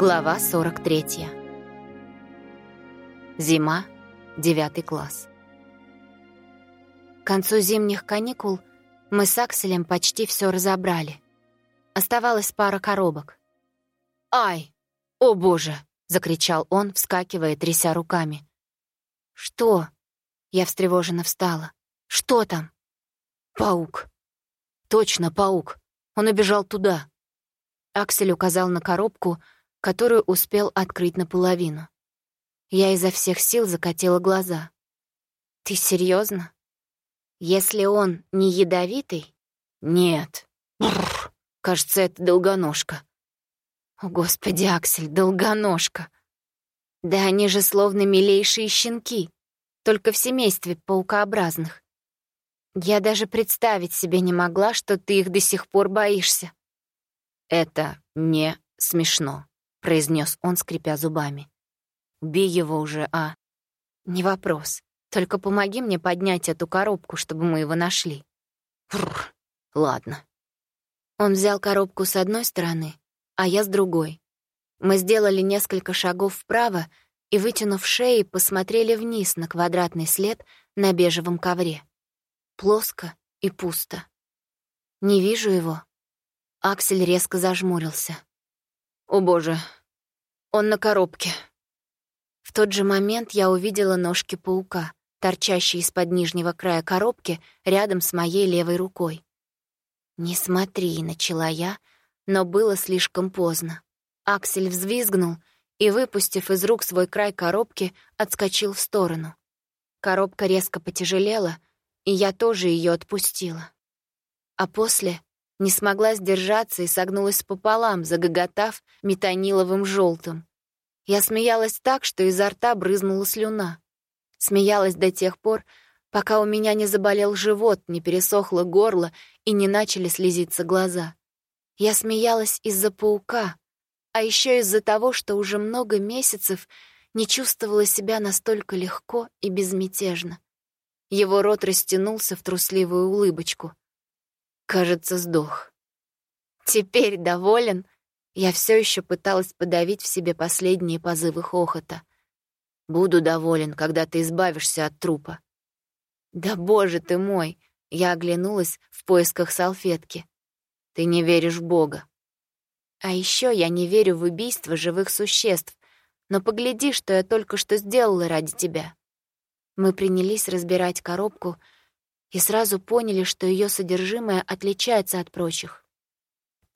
Глава 43. Зима, девятый класс. К концу зимних каникул мы с Акселем почти все разобрали. Оставалась пара коробок. «Ай! О боже!» — закричал он, вскакивая, тряся руками. «Что?» — я встревоженно встала. «Что там?» «Паук». «Точно, паук. Он убежал туда». Аксель указал на коробку — которую успел открыть наполовину. Я изо всех сил закатила глаза. «Ты серьезно? Если он не ядовитый?» «Нет. Бррр, кажется, это долгоножка». «О, Господи, Аксель, долгоножка!» «Да они же словно милейшие щенки, только в семействе паукообразных. Я даже представить себе не могла, что ты их до сих пор боишься». «Это не смешно», — произнес он, скрипя зубами. «Убей его уже, а?» «Не вопрос. Только помоги мне поднять эту коробку, чтобы мы его нашли». «Фррр, ладно». Он взял коробку с одной стороны, а я с другой. Мы сделали несколько шагов вправо и, вытянув шеи, посмотрели вниз на квадратный след на бежевом ковре. Плоско и пусто. Не вижу его. Аксель резко зажмурился. О боже, он на коробке. В тот же момент я увидела ножки паука, торчащие из-под нижнего края коробки рядом с моей левой рукой. «Не смотри», — начала я, но было слишком поздно. Аксель взвизгнул и, выпустив из рук свой край коробки, отскочил в сторону. Коробка резко потяжелела, и я тоже ее отпустила. А после не смогла сдержаться и согнулась пополам, загоготав метаниловым желтым. Я смеялась так, что изо рта брызнула слюна. Смеялась до тех пор, пока у меня не заболел живот, не пересохло горло и не начали слезиться глаза. Я смеялась из-за паука, а еще из-за того, что уже много месяцев не чувствовала себя настолько легко и безмятежно. Его рот растянулся в трусливую улыбочку. Кажется, сдох. Теперь доволен. Я все еще пыталась подавить в себе последние позывы хохота. Буду доволен, когда ты избавишься от трупа. Да боже ты мой! Я оглянулась в поисках салфетки. Ты не веришь в Бога. А еще я не верю в убийство живых существ, но погляди, что я только что сделала ради тебя. Мы принялись разбирать коробку — и сразу поняли, что ее содержимое отличается от прочих.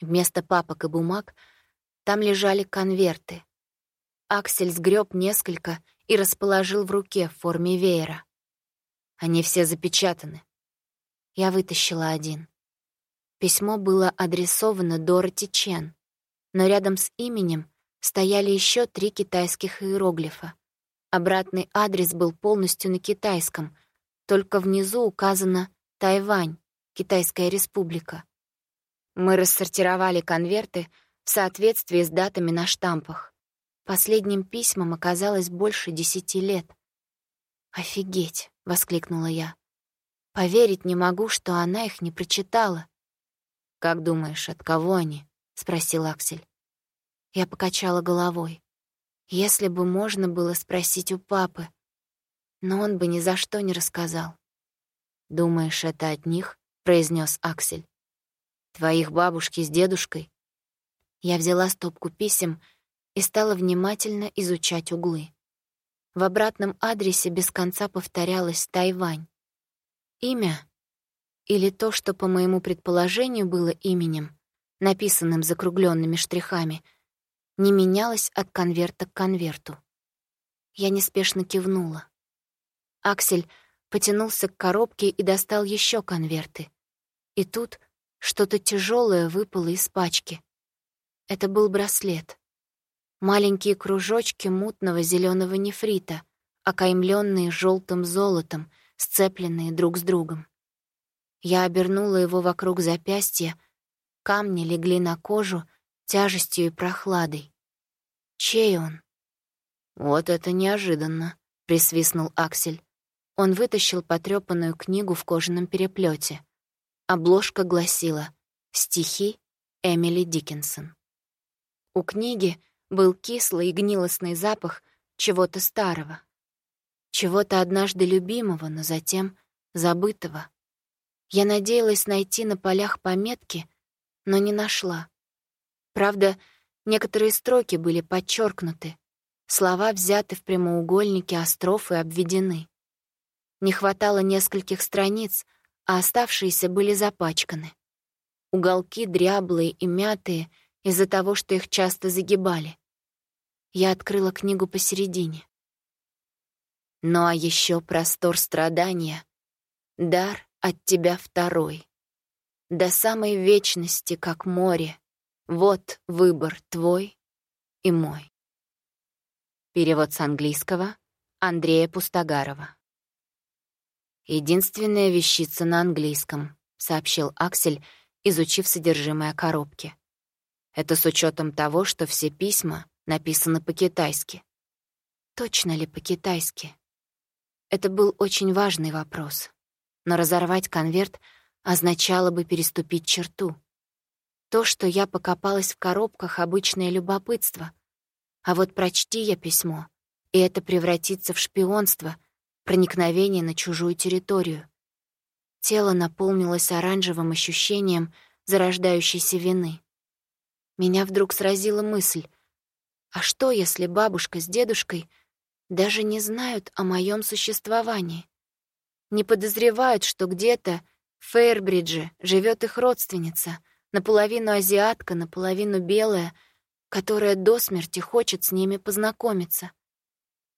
Вместо папок и бумаг там лежали конверты. Аксель сгреб несколько и расположил в руке в форме веера. Они все запечатаны. Я вытащила один. Письмо было адресовано Дороти Чен, но рядом с именем стояли еще три китайских иероглифа. Обратный адрес был полностью на китайском, только внизу указано «Тайвань, Китайская республика». Мы рассортировали конверты в соответствии с датами на штампах. Последним письмам оказалось больше десяти лет. «Офигеть!» — воскликнула я. «Поверить не могу, что она их не прочитала». «Как думаешь, от кого они?» — спросил Аксель. Я покачала головой. Если бы можно было спросить у папы, но он бы ни за что не рассказал. «Думаешь, это от них?» — произнес Аксель. «Твоих бабушки с дедушкой?» Я взяла стопку писем и стала внимательно изучать углы. В обратном адресе без конца повторялось «Тайвань». Имя или то, что, по моему предположению, было именем, написанным закругленными штрихами, не менялось от конверта к конверту. Я неспешно кивнула. Аксель потянулся к коробке и достал еще конверты. И тут что-то тяжелое выпало из пачки. Это был браслет. Маленькие кружочки мутного зеленого нефрита, окаймленные желтым золотом, сцепленные друг с другом. Я обернула его вокруг запястья, камни легли на кожу тяжестью и прохладой. Чей он? «Вот это неожиданно», — присвистнул Аксель. Он вытащил потрёпанную книгу в кожаном переплете. Обложка гласила «Стихи Эмили Диккенсон». У книги был кислый и гнилостный запах чего-то старого. Чего-то однажды любимого, но затем забытого. Я надеялась найти на полях пометки, но не нашла. Правда, некоторые строки были подчеркнуты, слова взяты в прямоугольнике, а строфы обведены. Не хватало нескольких страниц, а оставшиеся были запачканы. Уголки дряблые и мятые из-за того, что их часто загибали. Я открыла книгу посередине. Ну а еще простор страдания, дар от тебя второй. До самой вечности, как море, вот выбор твой и мой. Перевод с английского Андрея Пустогарова. «Единственная вещица на английском», — сообщил Аксель, изучив содержимое коробки. «Это с учетом того, что все письма написаны по-китайски». Точно ли по-китайски? Это был очень важный вопрос. Но разорвать конверт означало бы переступить черту. То, что я покопалась в коробках, — обычное любопытство. А вот прочти я письмо, и это превратится в шпионство, проникновение на чужую территорию. Тело наполнилось оранжевым ощущением зарождающейся вины. Меня вдруг сразила мысль, а что, если бабушка с дедушкой даже не знают о моем существовании? Не подозревают, что где-то в Фейрбридже живет их родственница — наполовину азиатка, наполовину белая, которая до смерти хочет с ними познакомиться.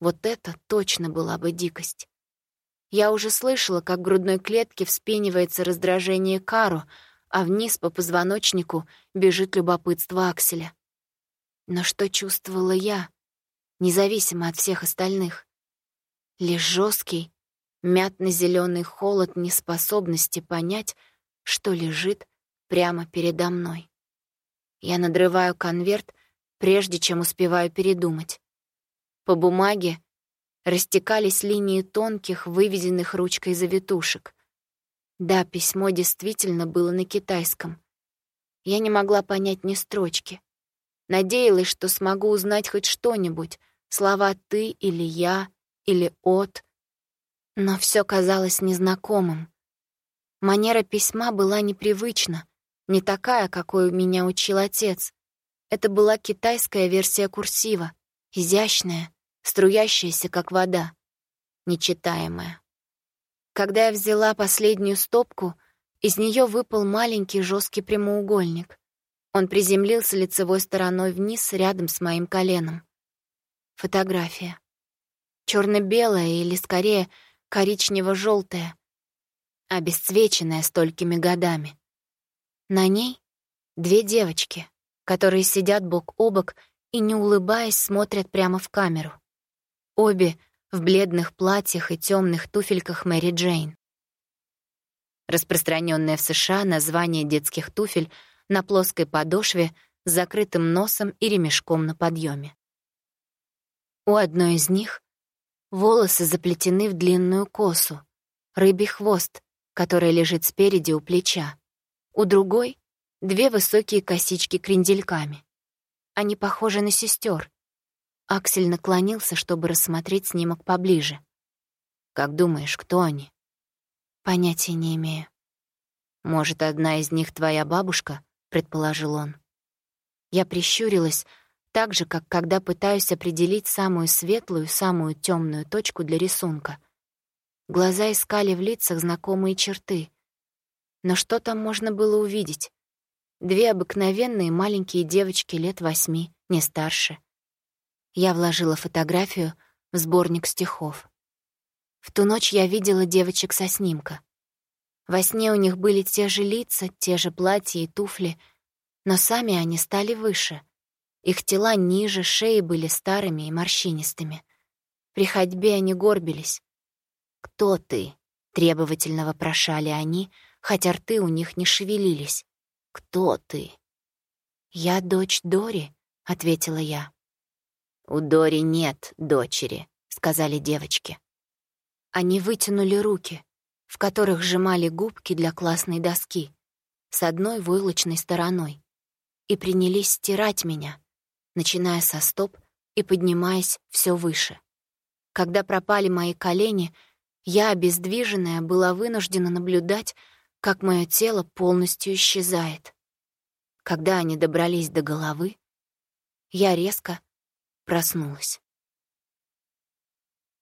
Вот это точно была бы дикость. Я уже слышала, как в грудной клетке вспенивается раздражение Кару, а вниз по позвоночнику бежит любопытство Акселя. Но что чувствовала я, независимо от всех остальных? Лишь жесткий, мятно зеленый холод неспособности понять, что лежит прямо передо мной. Я надрываю конверт, прежде чем успеваю передумать. По бумаге растекались линии тонких, выведенных ручкой завитушек. Да, письмо действительно было на китайском. Я не могла понять ни строчки. Надеялась, что смогу узнать хоть что-нибудь, слова «ты» или «я» или «от». Но все казалось незнакомым. Манера письма была непривычна, не такая, какой меня учил отец. Это была китайская версия курсива, изящная, струящаяся, как вода, нечитаемая. Когда я взяла последнюю стопку, из нее выпал маленький жесткий прямоугольник. Он приземлился лицевой стороной вниз рядом с моим коленом. Фотография. черно белая или, скорее, коричнево желтая обесцвеченная столькими годами. На ней две девочки, которые сидят бок о бок и, не улыбаясь, смотрят прямо в камеру. Обе в бледных платьях и темных туфельках Мэри Джейн. Распространенное в США название детских туфель на плоской подошве с закрытым носом и ремешком на подъеме. У одной из них волосы заплетены в длинную косу, рыбий хвост, который лежит спереди у плеча. У другой — две высокие косички крендельками. Они похожи на сестер. Аксель наклонился, чтобы рассмотреть снимок поближе. «Как думаешь, кто они?» «Понятия не имею». «Может, одна из них твоя бабушка?» — предположил он. Я прищурилась, так же, как когда пытаюсь определить самую светлую, самую темную точку для рисунка. Глаза искали в лицах знакомые черты. Но что там можно было увидеть? Две обыкновенные маленькие девочки лет восьми, не старше. Я вложила фотографию в сборник стихов. В ту ночь я видела девочек со снимка. Во сне у них были те же лица, те же платья и туфли, но сами они стали выше. Их тела ниже, шеи были старыми и морщинистыми. При ходьбе они горбились. «Кто ты?» — требовательно вопрошали они — хотя рты у них не шевелились. «Кто ты?» «Я дочь Дори», — ответила я. «У Дори нет дочери», — сказали девочки. Они вытянули руки, в которых сжимали губки для классной доски, с одной войлочной стороной, и принялись стирать меня, начиная со стоп и поднимаясь все выше. Когда пропали мои колени, я, обездвиженная, была вынуждена наблюдать, как мое тело полностью исчезает. Когда они добрались до головы, я резко проснулась.